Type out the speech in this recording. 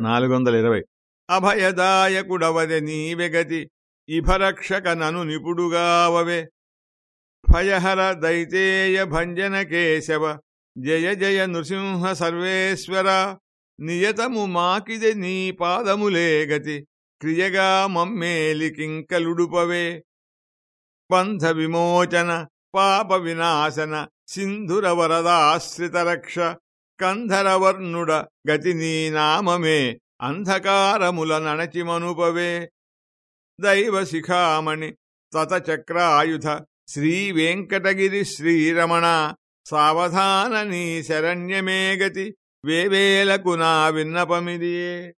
నాలుగు వందల ఇరవై అభయదాయకుడవదె నీవెగతి ఇభరక్షక నను నిపుడుగావవే. భయహర దైతేయ భంజన కేశవ జయ జయ నృసింహ సర్వేశ్వర నియతము మాకిది నీ పాదములేగతి క్రియగా మమ్మేలి కింకలుడుపవే. పంథ విమోచన పాప వినాశన సింధుర వరదాశ్రితరక్ష కంధరవర్ణుడ గతి నీ నామమే అంధకారముల నణచిమనుపవే. దైవశిఖామణి తతచక్రాయుధ శ్రీవేంకటగిరి శ్రీరమణ సావధాన నీ శరణ్యమే గతి వేవేలకు నా విన్నపమిదియే.